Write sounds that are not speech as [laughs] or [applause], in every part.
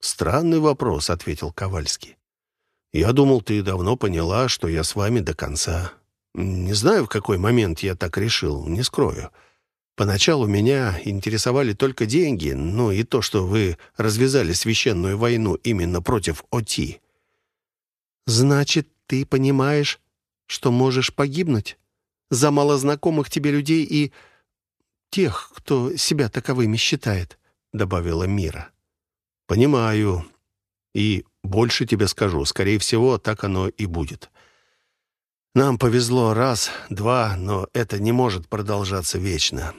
«Странный вопрос», — ответил Ковальский. «Я думал, ты давно поняла, что я с вами до конца. Не знаю, в какой момент я так решил, не скрою. Поначалу меня интересовали только деньги, ну и то, что вы развязали священную войну именно против ОТИ». «Значит, ты понимаешь, что можешь погибнуть? За малознакомых тебе людей и тех, кто себя таковыми считает», — добавила Мира. «Понимаю. И больше тебе скажу. Скорее всего, так оно и будет. Нам повезло раз, два, но это не может продолжаться вечно.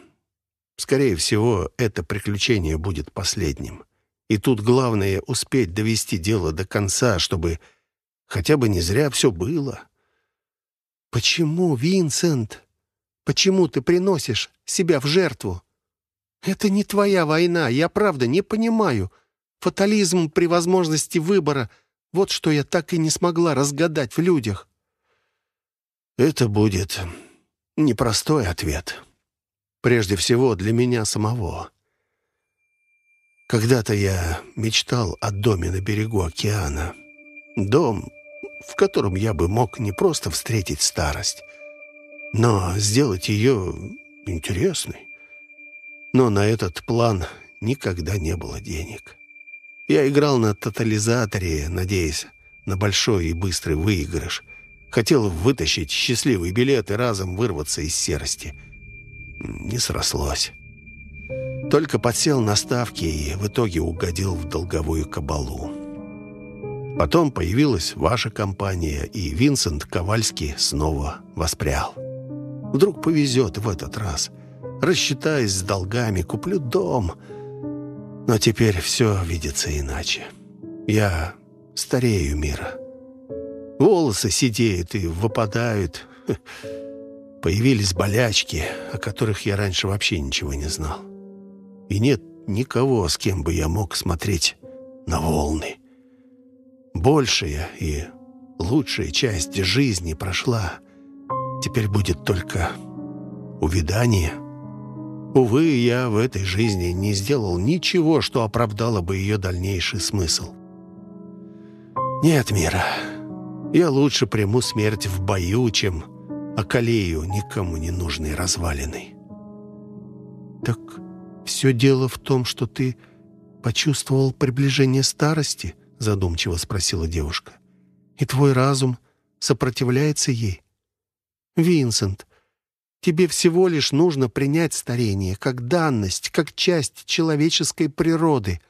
Скорее всего, это приключение будет последним. И тут главное — успеть довести дело до конца, чтобы хотя бы не зря все было». «Почему, Винсент? Почему ты приносишь себя в жертву? Это не твоя война, я правда не понимаю. Фатализм при возможности выбора — вот что я так и не смогла разгадать в людях. Это будет непростой ответ. Прежде всего, для меня самого. Когда-то я мечтал о доме на берегу океана. Дом, в котором я бы мог не просто встретить старость, но сделать ее интересной. Но на этот план никогда не было денег. Я играл на тотализаторе, надеясь на большой и быстрый выигрыш. Хотел вытащить счастливый билет и разом вырваться из серости. Не срослось. Только подсел на ставки и в итоге угодил в долговую кабалу. Потом появилась ваша компания, и Винсент Ковальский снова воспрял. Вдруг повезет в этот раз. Рассчитаюсь с долгами, куплю дом — но теперь все видится иначе. Я старею мира. Волосы сидеют и выпадают. [laughs] Появились болячки, о которых я раньше вообще ничего не знал. И нет никого, с кем бы я мог смотреть на волны. Большая и лучшая часть жизни прошла. Теперь будет только увядание — Увы, я в этой жизни не сделал ничего, что оправдало бы ее дальнейший смысл. Нет, Мира, я лучше приму смерть в бою, чем околею никому не нужной развалиной. Так все дело в том, что ты почувствовал приближение старости, задумчиво спросила девушка. И твой разум сопротивляется ей. Винсент, Тебе всего лишь нужно принять старение как данность, как часть человеческой природы.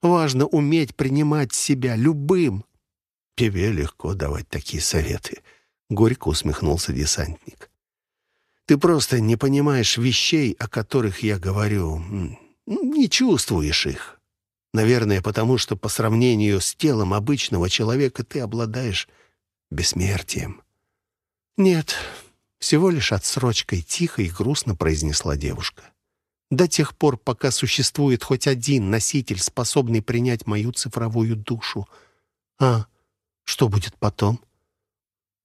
Важно уметь принимать себя любым. Тебе легко давать такие советы, горько усмехнулся десантник. Ты просто не понимаешь вещей, о которых я говорю, не чувствуешь их. Наверное, потому что по сравнению с телом обычного человека ты обладаешь бессмертием. Нет, всего лишь отсрочкой, тихо и грустно произнесла девушка. До тех пор, пока существует хоть один носитель, способный принять мою цифровую душу. А что будет потом?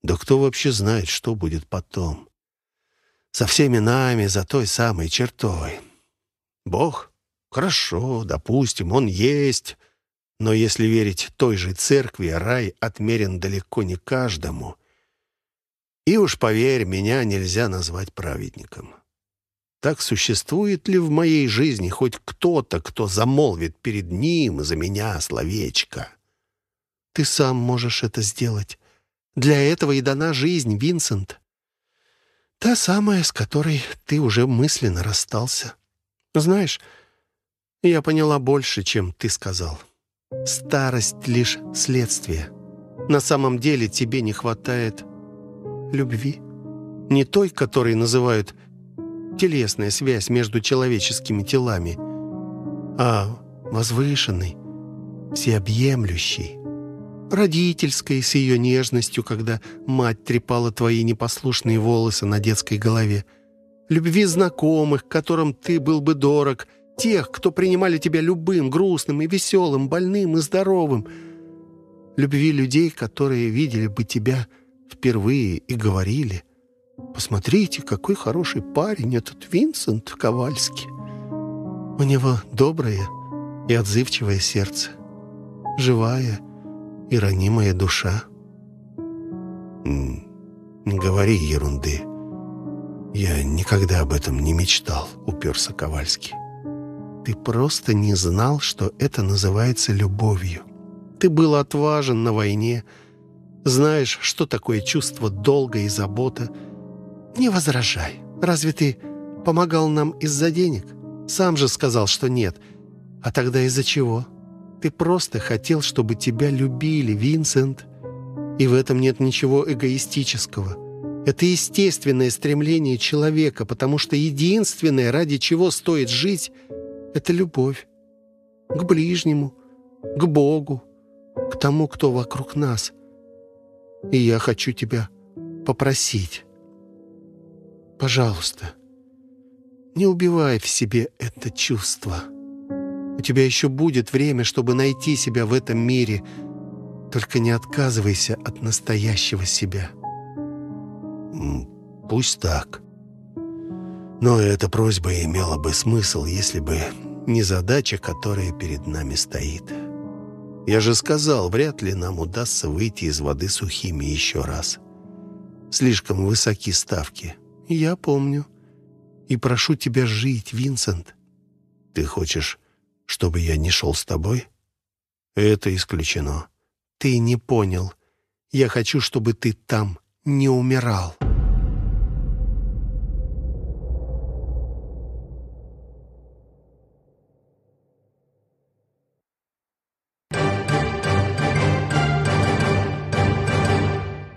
Да кто вообще знает, что будет потом? Со всеми нами, за той самой чертой. Бог? Хорошо, допустим, он есть. Но если верить той же церкви, рай отмерен далеко не каждому — и уж поверь, меня нельзя назвать праведником. Так существует ли в моей жизни хоть кто-то, кто замолвит перед ним за меня словечко? Ты сам можешь это сделать. Для этого и дана жизнь, Винсент. Та самая, с которой ты уже мысленно расстался. Знаешь, я поняла больше, чем ты сказал. Старость — лишь следствие. На самом деле тебе не хватает любви. Не той, которой называют телесная связь между человеческими телами, а возвышенной, всеобъемлющей, родительской с ее нежностью, когда мать трепала твои непослушные волосы на детской голове, любви знакомых, которым ты был бы дорог, тех, кто принимали тебя любым, грустным и веселым, больным и здоровым, любви людей, которые видели бы тебя впервые и говорили, «Посмотрите, какой хороший парень этот Винсент Ковальский. У него доброе и отзывчивое сердце. живая и ранимая душа. Не говори ерунды. Я никогда об этом не мечтал, уперся Ковальский. Ты просто не знал, что это называется любовью. Ты был отважен на войне, знаешь, что такое чувство долга и забота. Не возражай. Разве ты помогал нам из-за денег? Сам же сказал, что нет. А тогда из-за чего? Ты просто хотел, чтобы тебя любили, Винсент. И в этом нет ничего эгоистического. Это естественное стремление человека, потому что единственное, ради чего стоит жить, это любовь. К ближнему, к Богу, к тому, кто вокруг нас. И я хочу тебя попросить. Пожалуйста, не убивай в себе это чувство. У тебя еще будет время, чтобы найти себя в этом мире. Только не отказывайся от настоящего себя. Пусть так. Но эта просьба имела бы смысл, если бы не задача, которая перед нами стоит. Я же сказал, вряд ли нам удастся выйти из воды сухими еще раз. Слишком высоки ставки. Я помню. И прошу тебя жить, Винсент. Ты хочешь чтобы я не шел с тобой? Это исключено. Ты не понял. Я хочу, чтобы ты там не умирал.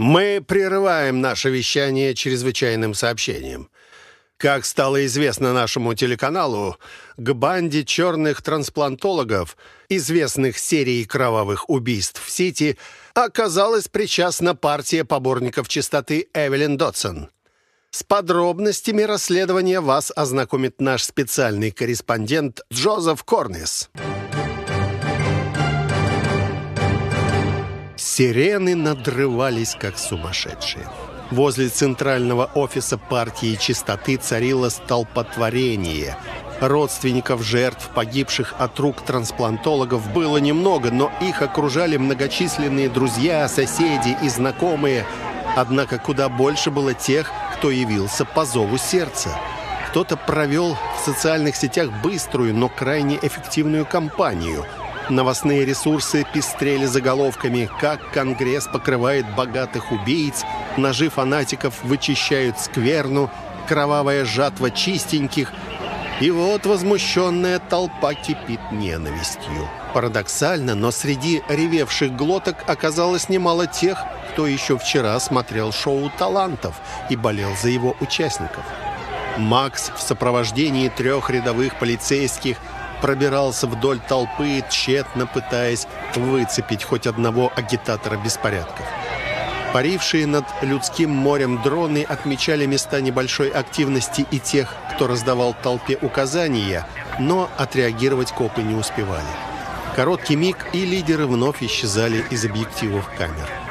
Мы прерываем наше вещание чрезвычайным сообщением. Как стало известно нашему телеканалу, к банде черных трансплантологов, известных серией кровавых убийств в Сити, оказалась причастна партия поборников чистоты Эвелин Дотсон. С подробностями расследования вас ознакомит наш специальный корреспондент Джозеф Корнис. Сирены надрывались, как сумасшедшие. Возле центрального офиса партии чистоты царило столпотворение. Родственников жертв, погибших от рук трансплантологов, было немного, но их окружали многочисленные друзья, соседи и знакомые. Однако куда больше было тех, кто явился по зову сердца. Кто-то провел в социальных сетях быструю, но крайне эффективную кампанию – Новостные ресурсы пестрели заголовками «Как Конгресс покрывает богатых убийц», «Ножи фанатиков вычищают скверну», «Кровавая жатва чистеньких». И вот возмущенная толпа кипит ненавистью. Парадоксально, но среди ревевших глоток оказалось немало тех, кто еще вчера смотрел шоу талантов и болел за его участников. Макс в сопровождении трех рядовых полицейских – пробирался вдоль толпы, тщетно пытаясь выцепить хоть одного агитатора беспорядков. Парившие над людским морем дроны отмечали места небольшой активности и тех, кто раздавал толпе указания, но отреагировать копы не успевали. Короткий миг, и лидеры вновь исчезали из объективов камер.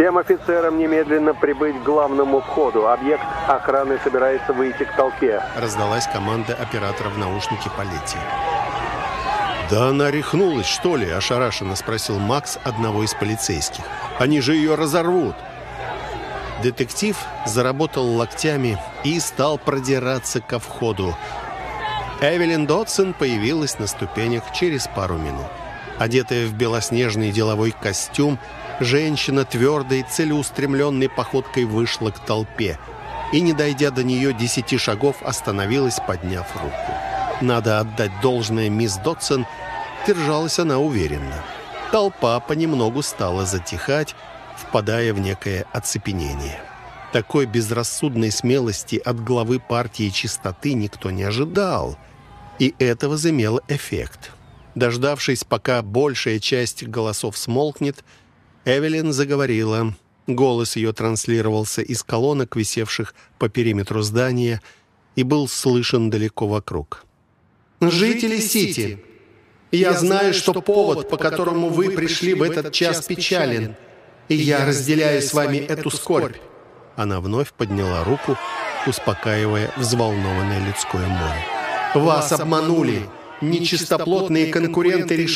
Всем офицерам немедленно прибыть к главному входу. Объект охраны собирается выйти к толпе. Раздалась команда оператора в наушнике Палетти. «Да она рехнулась, что ли?» – ошарашенно спросил Макс одного из полицейских. «Они же ее разорвут!» Детектив заработал локтями и стал продираться ко входу. Эвелин Дотсон появилась на ступенях через пару минут. Одетая в белоснежный деловой костюм, Женщина твердой, целеустремленной походкой вышла к толпе и, не дойдя до нее десяти шагов, остановилась, подняв руку. Надо отдать должное мисс Дотсон, держалась она уверенно. Толпа понемногу стала затихать, впадая в некое оцепенение. Такой безрассудной смелости от главы партии чистоты никто не ожидал, и это возымело эффект. Дождавшись, пока большая часть голосов смолкнет, Эвелин заговорила. Голос ее транслировался из колонок, висевших по периметру здания, и был слышен далеко вокруг. «Жители Сити, я знаю, что повод, по которому вы пришли в этот час, печален, и я разделяю с вами эту скорбь». Она вновь подняла руку, успокаивая взволнованное людское море. «Вас обманули. Нечистоплотные конкуренты решили,